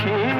सखी